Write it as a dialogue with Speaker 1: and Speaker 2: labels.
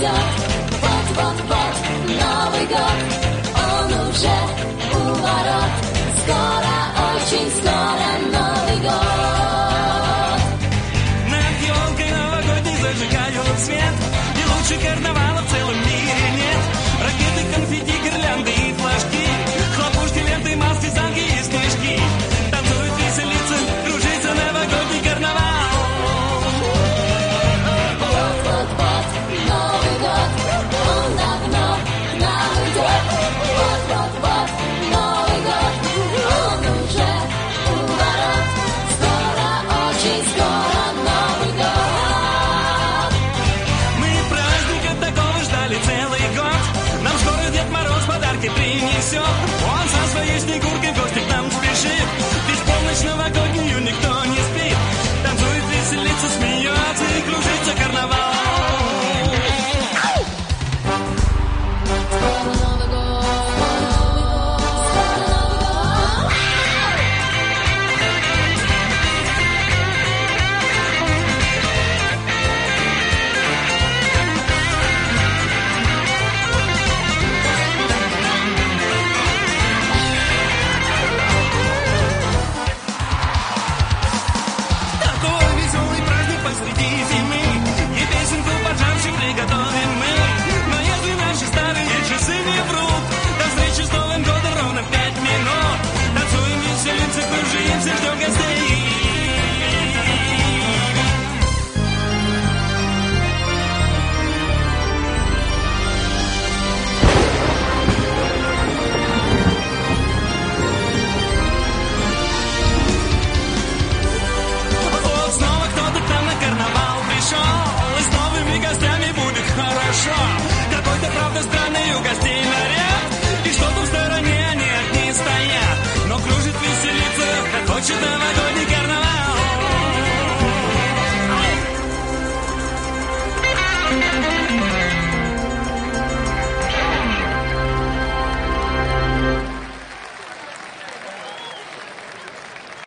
Speaker 1: got, fought, fought, fought, now we got.
Speaker 2: все Он со своей снегуркой you than I go.